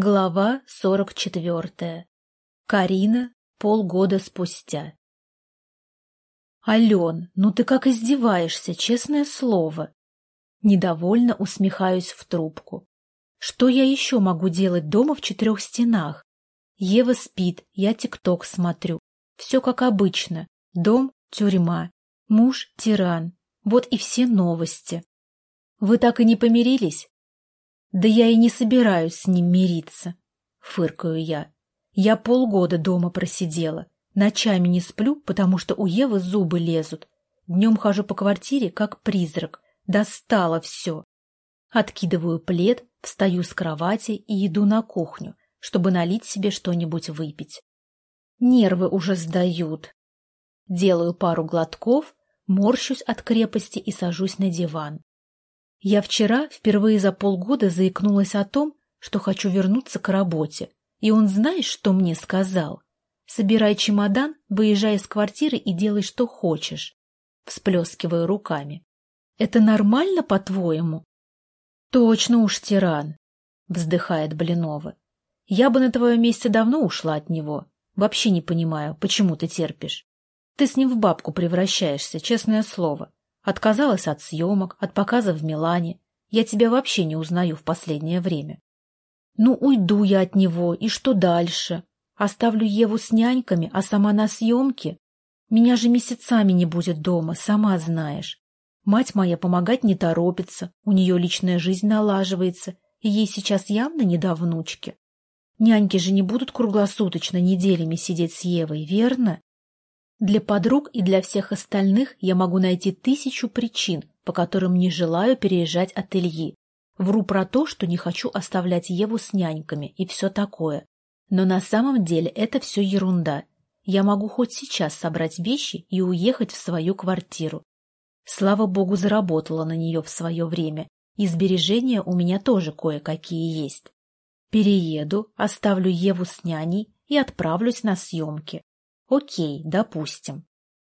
Глава сорок четвертая. Карина полгода спустя. «Ален, ну ты как издеваешься, честное слово!» Недовольно усмехаюсь в трубку. «Что я еще могу делать дома в четырех стенах? Ева спит, я тикток смотрю. Все как обычно. Дом — тюрьма. Муж — тиран. Вот и все новости. Вы так и не помирились? Да я и не собираюсь с ним мириться, фыркаю я. Я полгода дома просидела. Ночами не сплю, потому что у Евы зубы лезут. Днем хожу по квартире, как призрак. Достало все. Откидываю плед, встаю с кровати и иду на кухню, чтобы налить себе что-нибудь выпить. Нервы уже сдают. Делаю пару глотков, морщусь от крепости и сажусь на диван. Я вчера впервые за полгода заикнулась о том, что хочу вернуться к работе. И он знаешь, что мне сказал? Собирай чемодан, выезжай из квартиры и делай, что хочешь. Всплескиваю руками. Это нормально, по-твоему? Точно уж тиран, вздыхает Блинова. Я бы на твоем месте давно ушла от него. Вообще не понимаю, почему ты терпишь. Ты с ним в бабку превращаешься, честное слово. Отказалась от съемок, от показа в Милане. Я тебя вообще не узнаю в последнее время. Ну, уйду я от него, и что дальше? Оставлю Еву с няньками, а сама на съемке? Меня же месяцами не будет дома, сама знаешь. Мать моя помогать не торопится, у нее личная жизнь налаживается, и ей сейчас явно не до внучки. Няньки же не будут круглосуточно неделями сидеть с Евой, верно? Для подруг и для всех остальных я могу найти тысячу причин, по которым не желаю переезжать от Ильи. Вру про то, что не хочу оставлять Еву с няньками и все такое. Но на самом деле это все ерунда. Я могу хоть сейчас собрать вещи и уехать в свою квартиру. Слава богу, заработала на нее в свое время, и сбережения у меня тоже кое-какие есть. Перееду, оставлю Еву с няней и отправлюсь на съемки. Окей, допустим.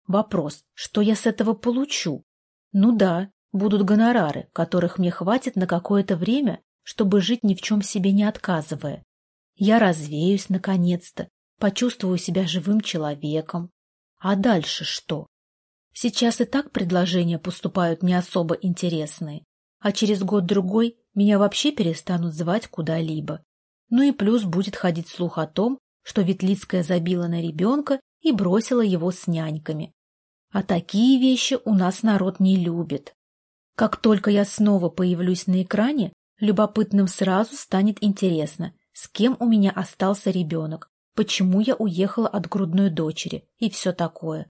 Вопрос, что я с этого получу? Ну да, будут гонорары, которых мне хватит на какое-то время, чтобы жить ни в чем себе не отказывая. Я развеюсь наконец-то, почувствую себя живым человеком. А дальше что? Сейчас и так предложения поступают не особо интересные, а через год-другой меня вообще перестанут звать куда-либо. Ну и плюс будет ходить слух о том, что Ветлицкая забила на ребенка и бросила его с няньками. А такие вещи у нас народ не любит. Как только я снова появлюсь на экране, любопытным сразу станет интересно, с кем у меня остался ребенок, почему я уехала от грудной дочери и все такое.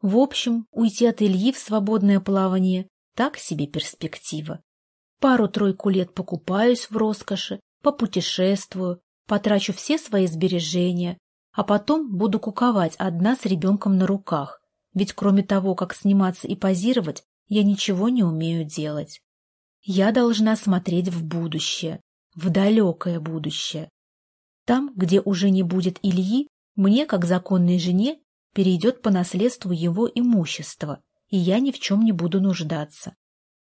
В общем, уйти от Ильи в свободное плавание – так себе перспектива. Пару-тройку лет покупаюсь в роскоши, попутешествую, потрачу все свои сбережения, а потом буду куковать одна с ребенком на руках, ведь кроме того, как сниматься и позировать, я ничего не умею делать. Я должна смотреть в будущее, в далекое будущее. Там, где уже не будет Ильи, мне, как законной жене, перейдет по наследству его имущество, и я ни в чем не буду нуждаться.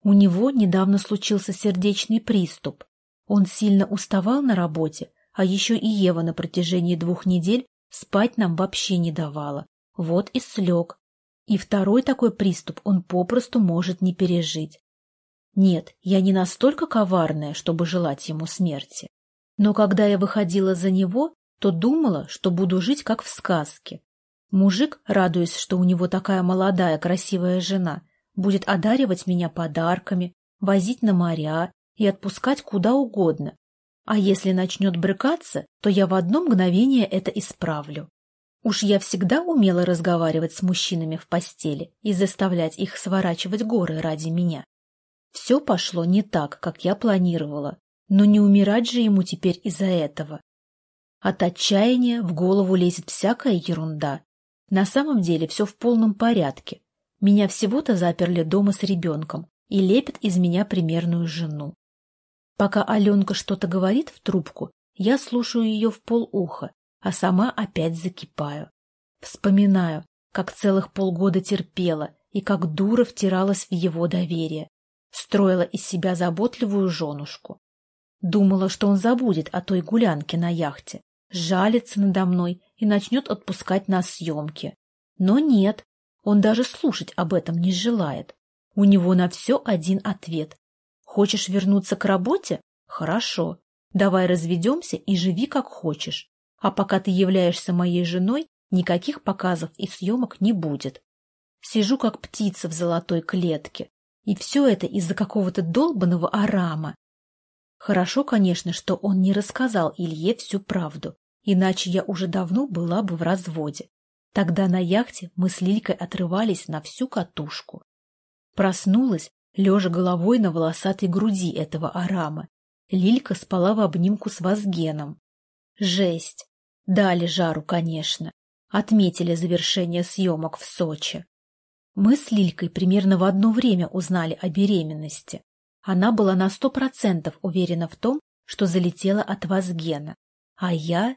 У него недавно случился сердечный приступ. Он сильно уставал на работе, а еще и Ева на протяжении двух недель спать нам вообще не давала. Вот и слег. И второй такой приступ он попросту может не пережить. Нет, я не настолько коварная, чтобы желать ему смерти. Но когда я выходила за него, то думала, что буду жить как в сказке. Мужик, радуясь, что у него такая молодая красивая жена, будет одаривать меня подарками, возить на моря и отпускать куда угодно, а если начнет брыкаться, то я в одно мгновение это исправлю. Уж я всегда умела разговаривать с мужчинами в постели и заставлять их сворачивать горы ради меня. Все пошло не так, как я планировала, но не умирать же ему теперь из-за этого. От отчаяния в голову лезет всякая ерунда. На самом деле все в полном порядке. Меня всего-то заперли дома с ребенком и лепят из меня примерную жену. Пока Аленка что-то говорит в трубку, я слушаю ее в полуха, а сама опять закипаю. Вспоминаю, как целых полгода терпела и как дура втиралась в его доверие, строила из себя заботливую женушку. Думала, что он забудет о той гулянке на яхте, жалится надо мной и начнет отпускать на съемки. Но нет, он даже слушать об этом не желает. У него на все один ответ. Хочешь вернуться к работе? Хорошо. Давай разведемся и живи как хочешь. А пока ты являешься моей женой, никаких показов и съемок не будет. Сижу как птица в золотой клетке. И все это из-за какого-то долбанного арама. Хорошо, конечно, что он не рассказал Илье всю правду, иначе я уже давно была бы в разводе. Тогда на яхте мы с Лилькой отрывались на всю катушку. Проснулась, лежа головой на волосатой груди этого арама. Лилька спала в обнимку с Вазгеном. Жесть! Дали жару, конечно. Отметили завершение съемок в Сочи. Мы с Лилькой примерно в одно время узнали о беременности. Она была на сто процентов уверена в том, что залетела от Вазгена. А я...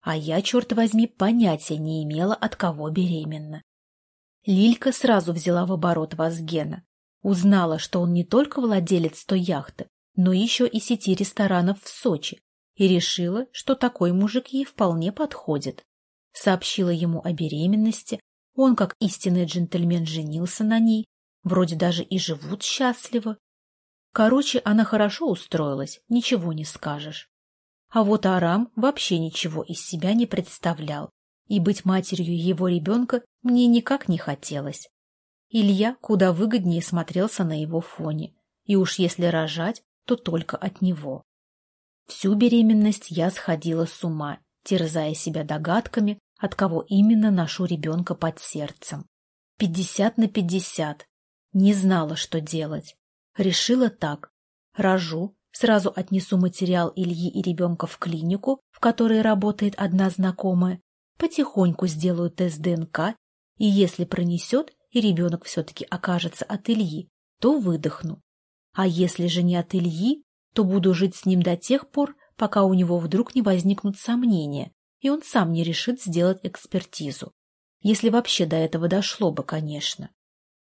А я, черт возьми, понятия не имела, от кого беременна. Лилька сразу взяла в оборот Вазгена. Узнала, что он не только владелец той яхты, но еще и сети ресторанов в Сочи, и решила, что такой мужик ей вполне подходит. Сообщила ему о беременности, он, как истинный джентльмен, женился на ней, вроде даже и живут счастливо. Короче, она хорошо устроилась, ничего не скажешь. А вот Арам вообще ничего из себя не представлял, и быть матерью его ребенка мне никак не хотелось. Илья куда выгоднее смотрелся на его фоне, и уж если рожать, то только от него. Всю беременность я сходила с ума, терзая себя догадками, от кого именно ношу ребенка под сердцем. Пятьдесят на пятьдесят. Не знала, что делать. Решила так. Рожу, Сразу отнесу материал Ильи и ребенка в клинику, в которой работает одна знакомая, потихоньку сделаю тест ДНК, и если пронесет, и ребенок все-таки окажется от Ильи, то выдохну. А если же не от Ильи, то буду жить с ним до тех пор, пока у него вдруг не возникнут сомнения, и он сам не решит сделать экспертизу. Если вообще до этого дошло бы, конечно.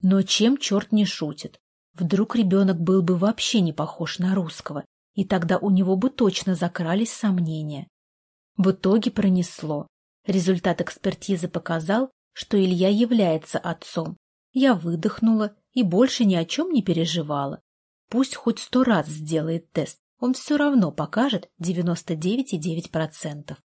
Но чем черт не шутит? Вдруг ребенок был бы вообще не похож на русского, и тогда у него бы точно закрались сомнения. В итоге пронесло. Результат экспертизы показал, что Илья является отцом. Я выдохнула и больше ни о чем не переживала. Пусть хоть сто раз сделает тест, он все равно покажет 99,9%.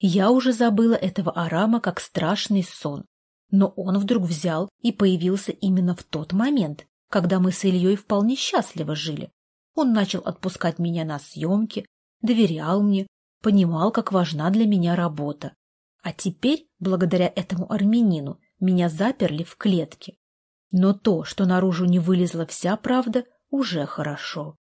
Я уже забыла этого Арама как страшный сон, но он вдруг взял и появился именно в тот момент, когда мы с Ильей вполне счастливо жили. Он начал отпускать меня на съемки, доверял мне, понимал, как важна для меня работа. А теперь, благодаря этому армянину, меня заперли в клетке. Но то, что наружу не вылезла вся правда, уже хорошо.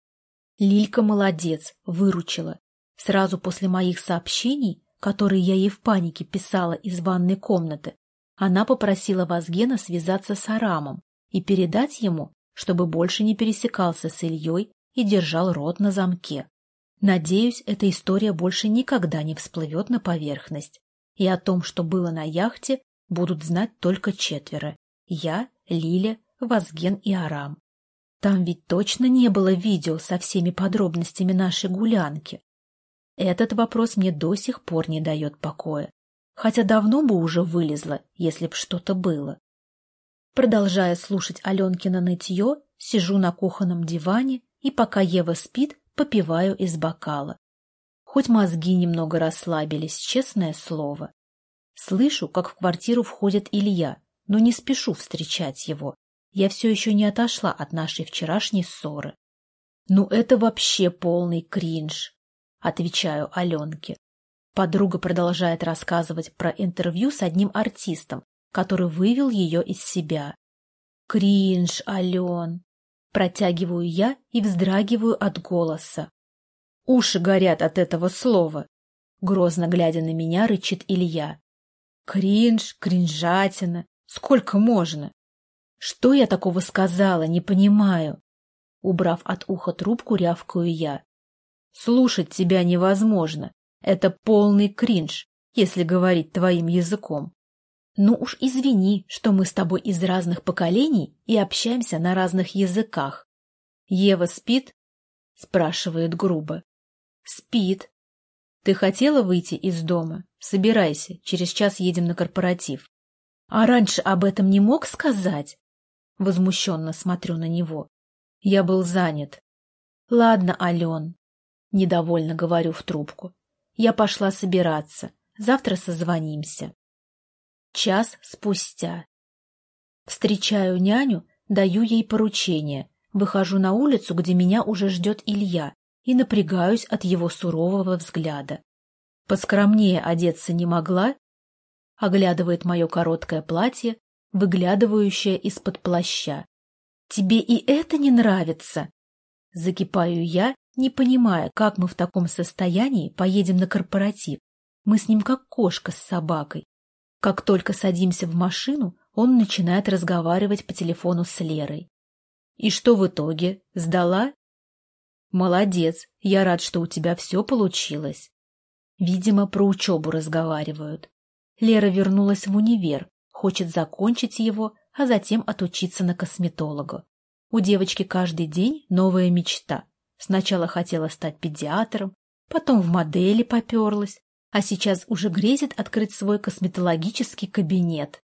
Лилька молодец, выручила. Сразу после моих сообщений, которые я ей в панике писала из ванной комнаты, она попросила Вазгена связаться с Арамом и передать ему, чтобы больше не пересекался с Ильей и держал рот на замке. Надеюсь, эта история больше никогда не всплывет на поверхность, и о том, что было на яхте, будут знать только четверо — я, Лиля, Вазген и Арам. Там ведь точно не было видео со всеми подробностями нашей гулянки. Этот вопрос мне до сих пор не дает покоя, хотя давно бы уже вылезло, если б что-то было. Продолжая слушать Аленкино нытье, сижу на кухонном диване и, пока Ева спит, попиваю из бокала. Хоть мозги немного расслабились, честное слово. Слышу, как в квартиру входит Илья, но не спешу встречать его. Я все еще не отошла от нашей вчерашней ссоры. «Ну это вообще полный кринж», — отвечаю Аленке. Подруга продолжает рассказывать про интервью с одним артистом, который вывел ее из себя. «Кринж, Ален!» Протягиваю я и вздрагиваю от голоса. Уши горят от этого слова. Грозно глядя на меня, рычит Илья. Кринж, кринжатина. Сколько можно? Что я такого сказала, не понимаю. Убрав от уха трубку, рявкаю я. Слушать тебя невозможно. Это полный кринж, если говорить твоим языком. Ну уж извини, что мы с тобой из разных поколений и общаемся на разных языках. Ева спит? спрашивает грубо. Спит. Ты хотела выйти из дома? Собирайся, через час едем на корпоратив. А раньше об этом не мог сказать? Возмущенно смотрю на него. Я был занят. Ладно, Ален. Недовольно говорю в трубку. Я пошла собираться. Завтра созвонимся. Час спустя. Встречаю няню, даю ей поручение. Выхожу на улицу, где меня уже ждет Илья, и напрягаюсь от его сурового взгляда. Поскромнее одеться не могла, оглядывает мое короткое платье, выглядывающее из-под плаща. «Тебе и это не нравится?» Закипаю я, не понимая, как мы в таком состоянии поедем на корпоратив. Мы с ним как кошка с собакой. Как только садимся в машину, он начинает разговаривать по телефону с Лерой. «И что в итоге? Сдала?» «Молодец, я рад, что у тебя все получилось». Видимо, про учебу разговаривают. Лера вернулась в универ, хочет закончить его, а затем отучиться на косметолога. У девочки каждый день новая мечта. Сначала хотела стать педиатром, потом в модели поперлась, а сейчас уже грезит открыть свой косметологический кабинет.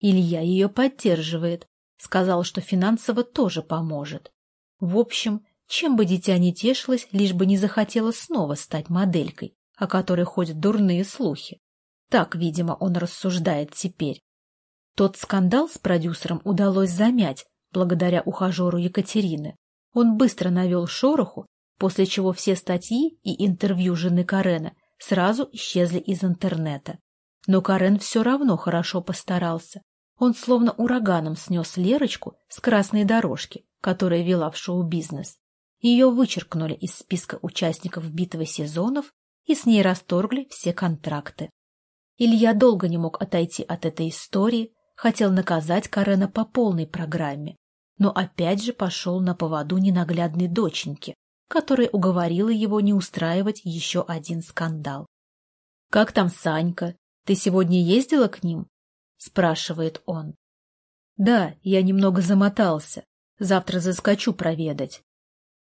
Илья ее поддерживает, сказал, что финансово тоже поможет. В общем, чем бы дитя не тешилось, лишь бы не захотела снова стать моделькой о которой ходят дурные слухи. Так, видимо, он рассуждает теперь. Тот скандал с продюсером удалось замять благодаря ухажеру Екатерины. Он быстро навел шороху, после чего все статьи и интервью жены Карена сразу исчезли из интернета. Но Карен все равно хорошо постарался. Он словно ураганом снес Лерочку с красной дорожки, которая вела в шоу-бизнес. Ее вычеркнули из списка участников битвы сезонов и с ней расторгли все контракты. Илья долго не мог отойти от этой истории, хотел наказать Карена по полной программе, но опять же пошел на поводу ненаглядной доченьки, которая уговорила его не устраивать еще один скандал. — Как там Санька? Ты сегодня ездила к ним? — спрашивает он. — Да, я немного замотался. Завтра заскочу проведать.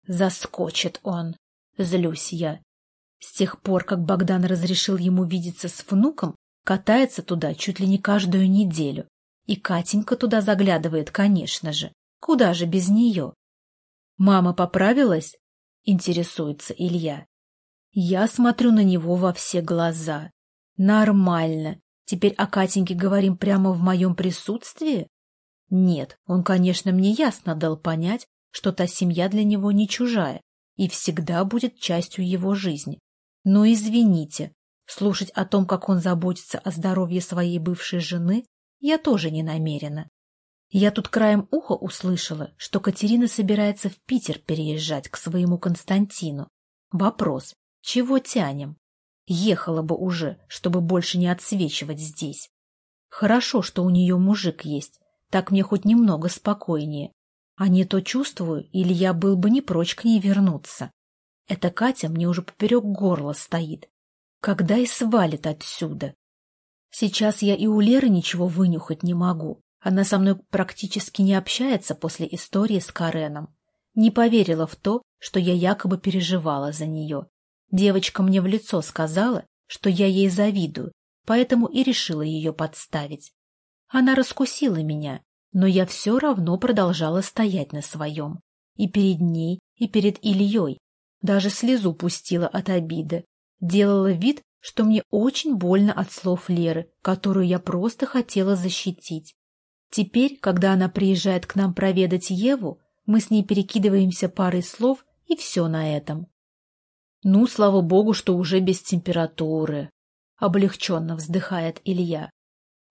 Заскочит он. Злюсь я. С тех пор, как Богдан разрешил ему видеться с внуком, катается туда чуть ли не каждую неделю. И Катенька туда заглядывает, конечно же. Куда же без нее? «Мама поправилась?» — интересуется Илья. Я смотрю на него во все глаза. Нормально. Теперь о Катеньке говорим прямо в моем присутствии? Нет, он, конечно, мне ясно дал понять, что та семья для него не чужая и всегда будет частью его жизни. Но извините, слушать о том, как он заботится о здоровье своей бывшей жены, я тоже не намерена. Я тут краем уха услышала, что Катерина собирается в Питер переезжать к своему Константину. Вопрос, чего тянем? Ехала бы уже, чтобы больше не отсвечивать здесь. Хорошо, что у нее мужик есть, так мне хоть немного спокойнее. А не то чувствую, или я был бы не прочь к ней вернуться. Эта Катя мне уже поперек горла стоит. Когда и свалит отсюда? Сейчас я и у Леры ничего вынюхать не могу. Она со мной практически не общается после истории с Кареном. Не поверила в то, что я якобы переживала за нее. Девочка мне в лицо сказала, что я ей завидую, поэтому и решила ее подставить. Она раскусила меня, но я все равно продолжала стоять на своем. И перед ней, и перед Ильей, даже слезу пустила от обиды. Делала вид, что мне очень больно от слов Леры, которую я просто хотела защитить. Теперь, когда она приезжает к нам проведать Еву, мы с ней перекидываемся парой слов, и все на этом. Ну, слава богу, что уже без температуры. Облегченно вздыхает Илья.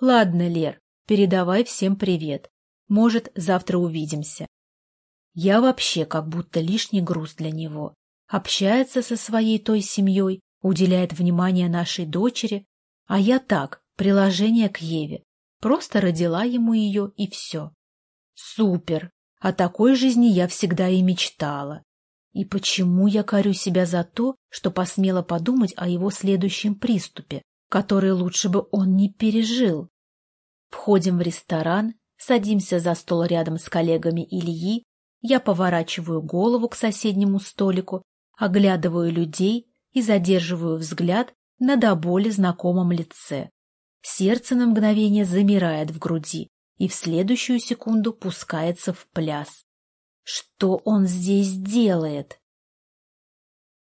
Ладно, Лер, передавай всем привет. Может, завтра увидимся. Я вообще как будто лишний груз для него общается со своей той семьей, уделяет внимание нашей дочери, а я так, приложение к Еве. Просто родила ему ее, и все. Супер! О такой жизни я всегда и мечтала. И почему я корю себя за то, что посмела подумать о его следующем приступе, который лучше бы он не пережил? Входим в ресторан, садимся за стол рядом с коллегами Ильи, Я поворачиваю голову к соседнему столику, оглядываю людей и задерживаю взгляд на до боли знакомом лице. Сердце на мгновение замирает в груди и в следующую секунду пускается в пляс. Что он здесь делает?